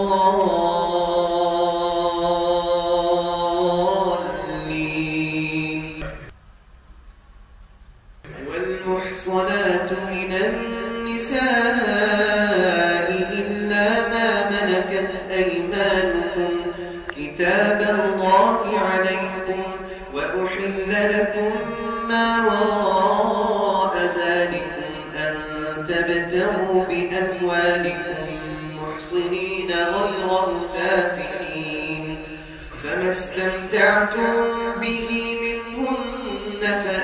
الله متكئين غير مسافحين فما استمتعتم به منهن فلا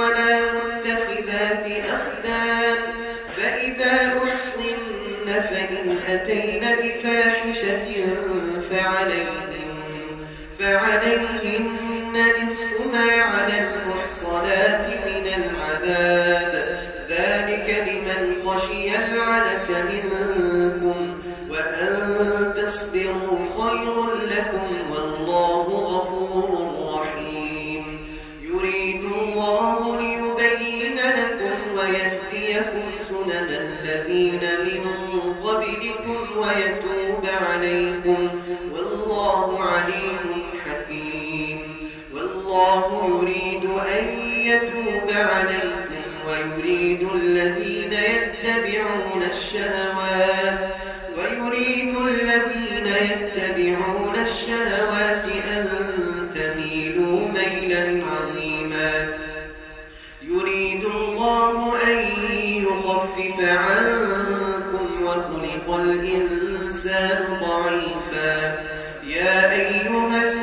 ولا متخذات أخدان. فإذا أحصن فإن أتين بفاحشة فعليهن, فعليهن نصف ما على المحصنات من العذاب. ذلك لمن خشي العنة منكم وأن تصبروا خير خلق الإنسان ضعيفا. يا أيها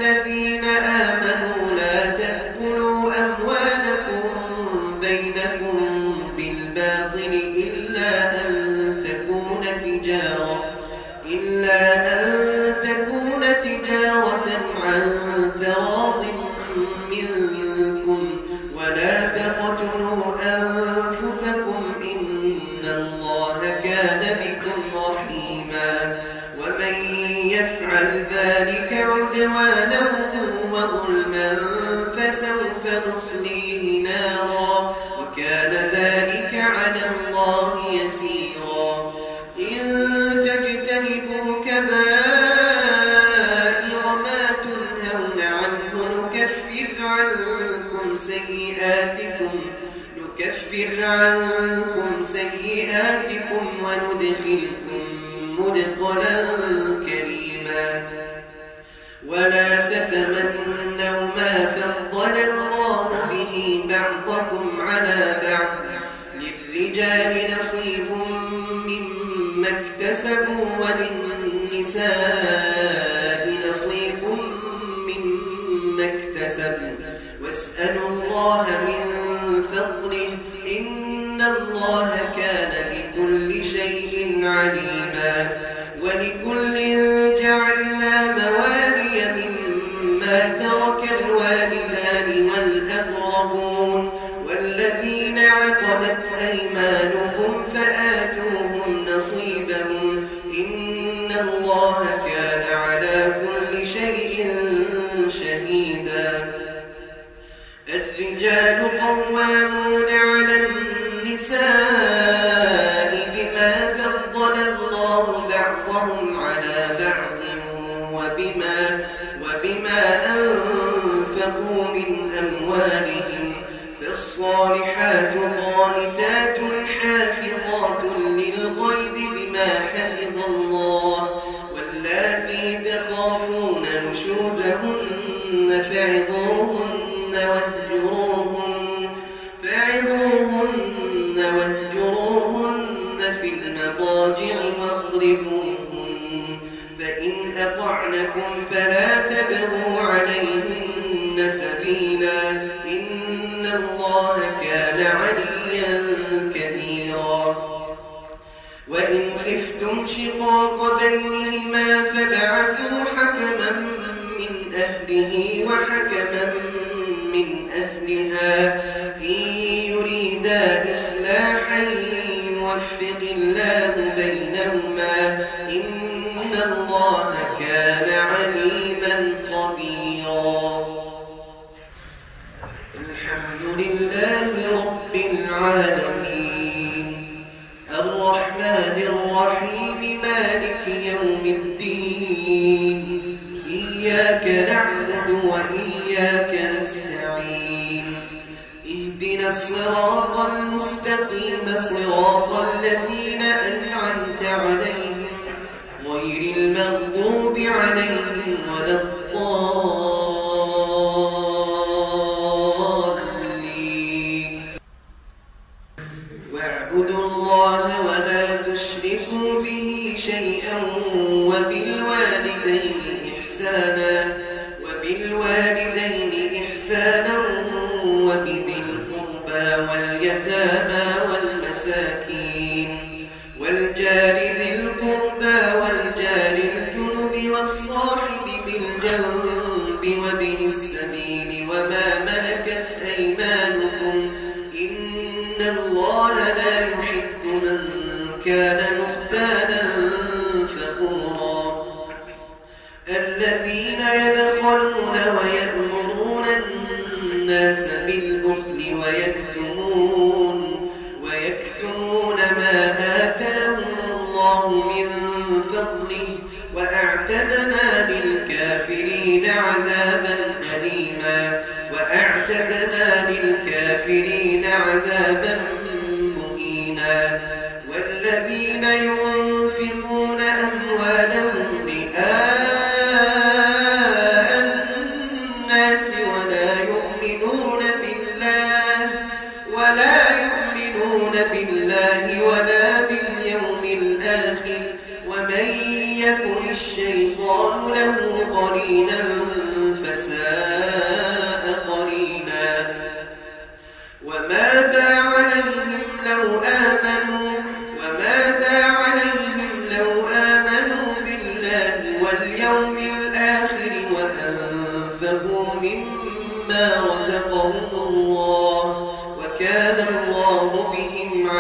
and then الناس بالبخل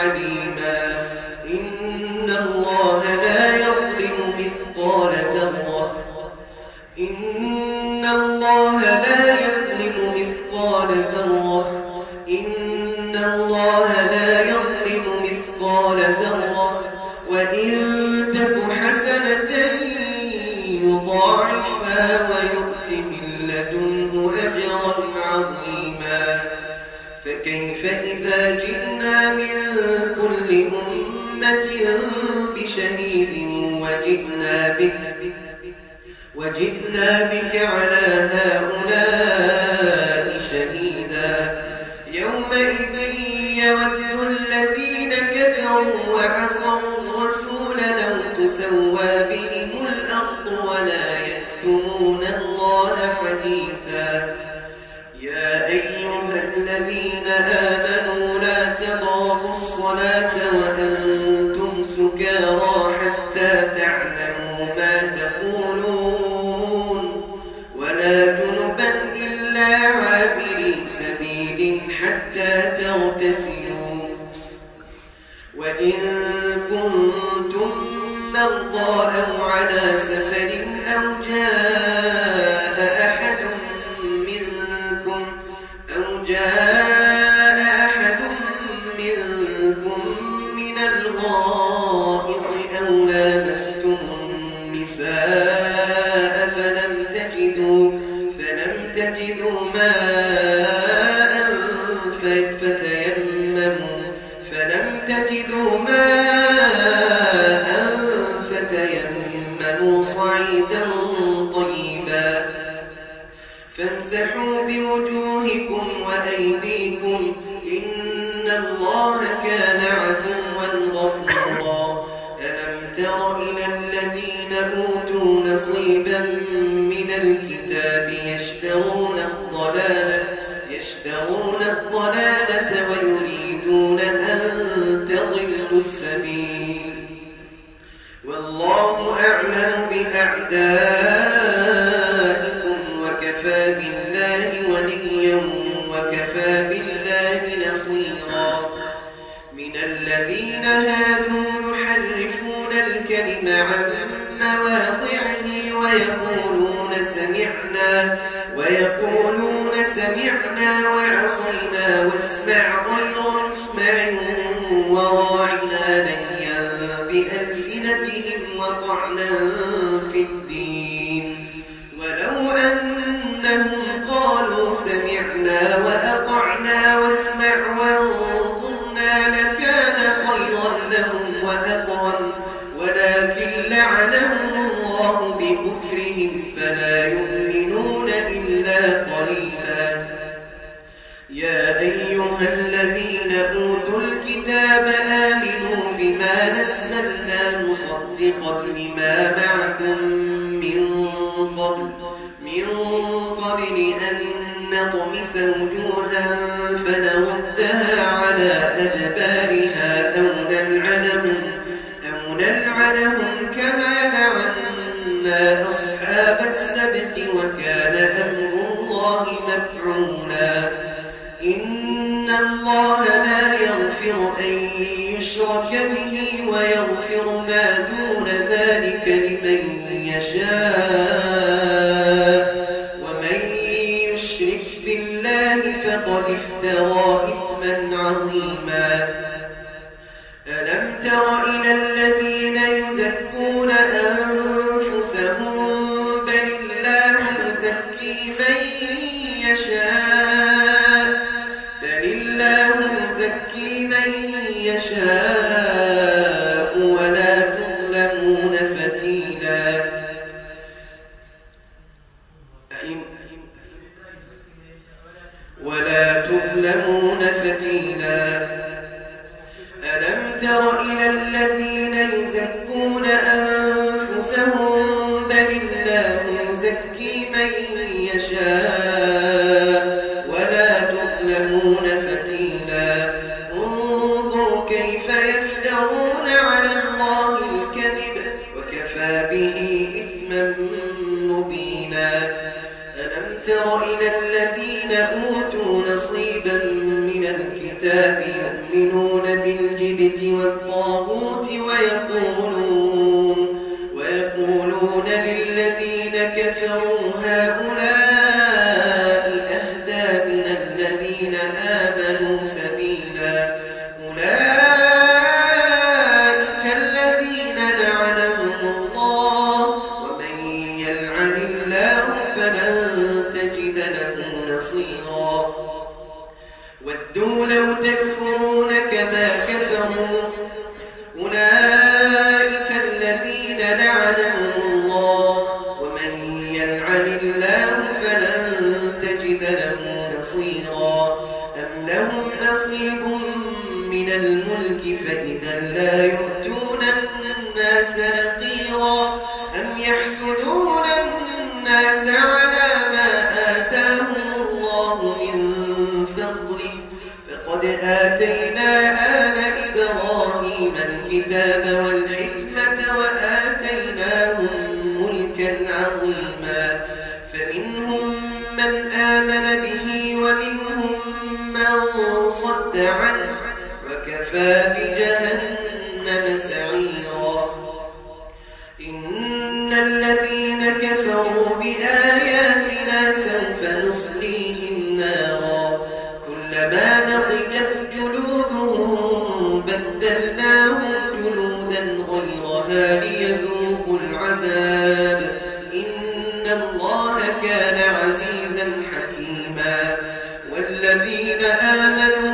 عليما إن الله لا يظلم مثقال ذرة يشتهون الظلم سمعنا وعصينا واسمع غير اسمع وراء بما نزلنا مصدقا لما معكم من قبل من قبل أن نطمس وجوها فنودها على أدبارها أو نلعنهم, أو نلعنهم كما لعنا أصحاب السماء in ودوا لو تكفرون كما كفروا أمرها ليذوقوا العذاب. إن الله كان عزيزا حكيما. والذين آمنوا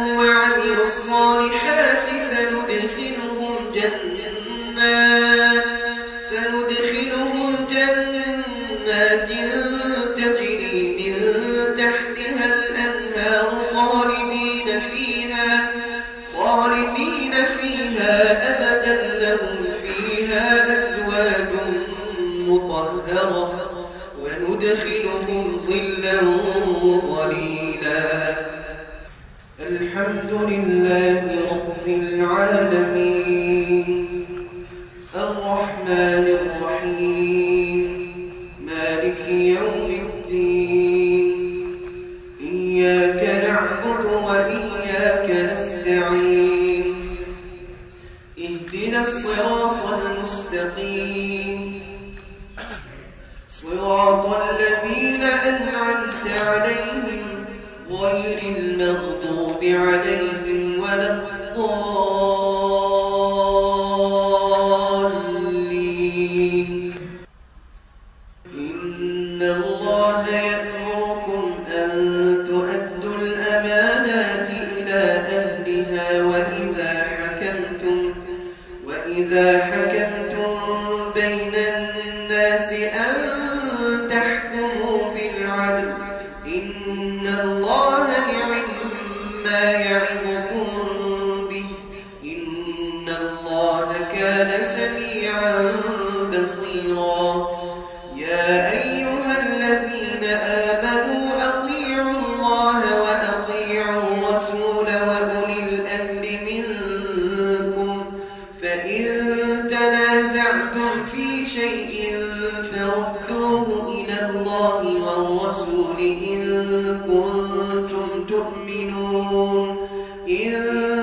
إِنَّ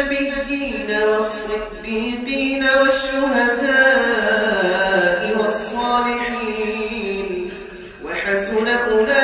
النبيين والصديقين والشهداء والصالحين وحسن أولئك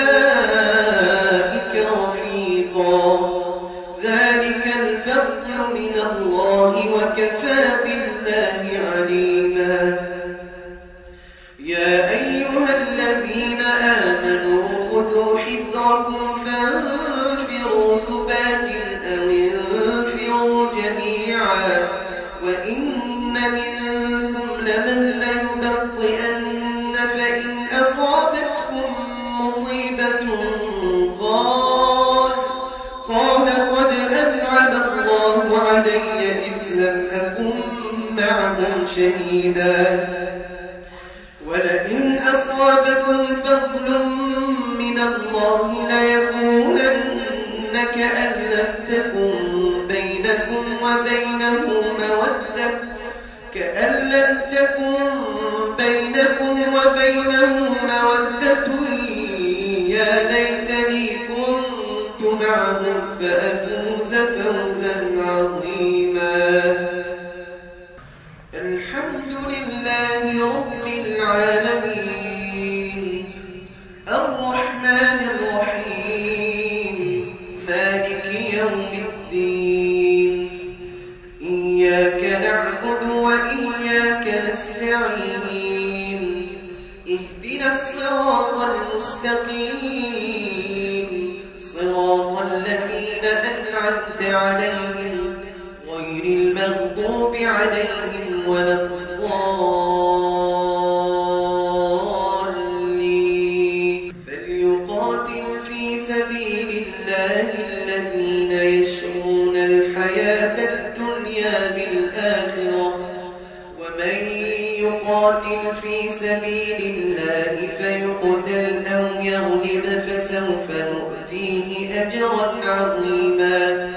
نؤتيه أجرا عظيما.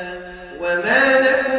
وما لكم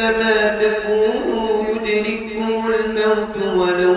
أينما تكونوا يدرككم الموت ولو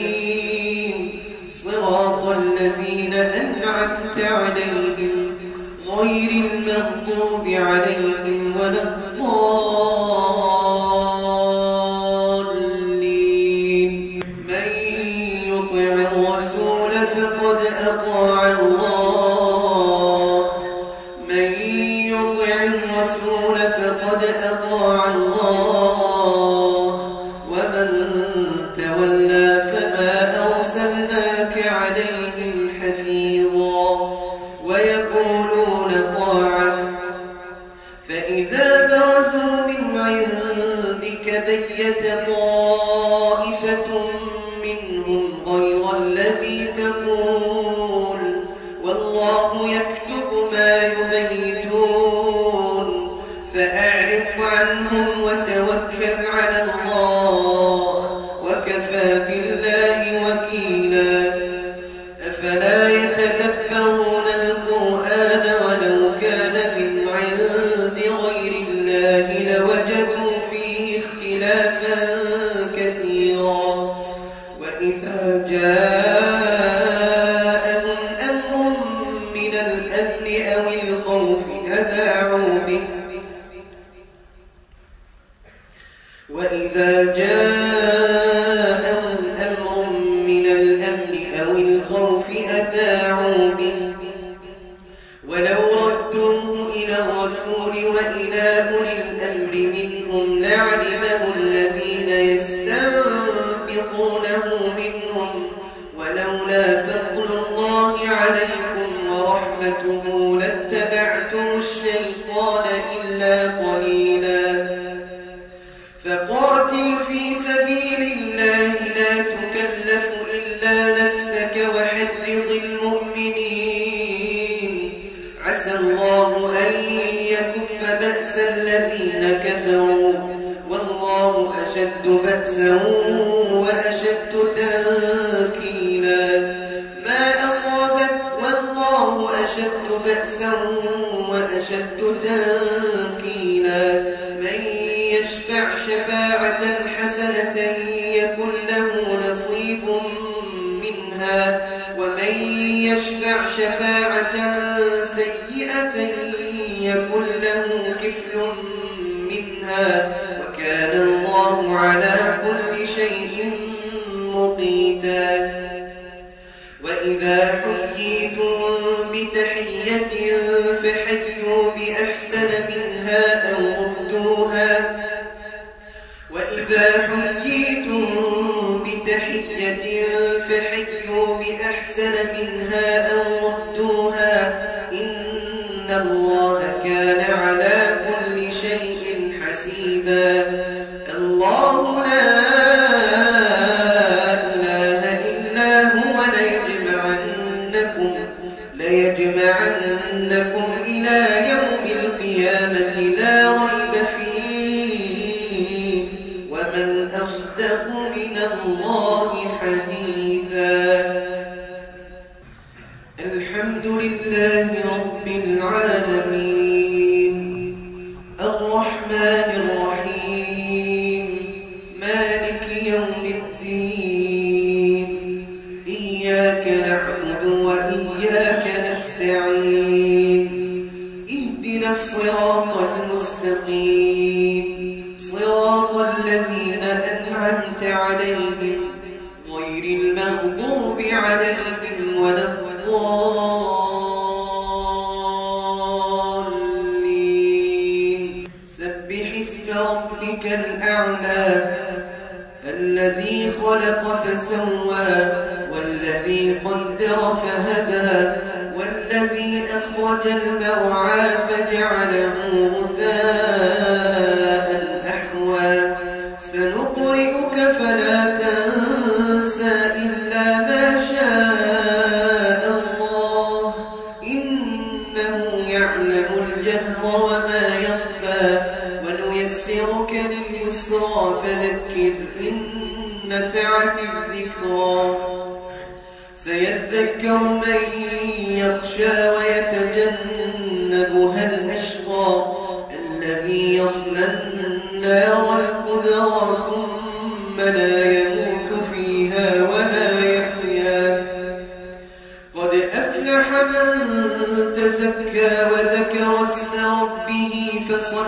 Senhor. الشيطان إلا قليلا. فقاتل في سبيل الله لا تكلف إلا نفسك وحرض المؤمنين. عسى الله أن يكف بأس الذين كفروا. والله أشد بأسا وأشد تنكيرا أشد تنكينا من يشفع شفاعة بأحسن منها أو ردوها؟ وإذا حييتم بتحية فحيوا بأحسن منها أو الضالين. سبح اسم ربك الأعلى الذي خلق فسوى والذي قدر فهدى والذي أخرج المرعى فجعل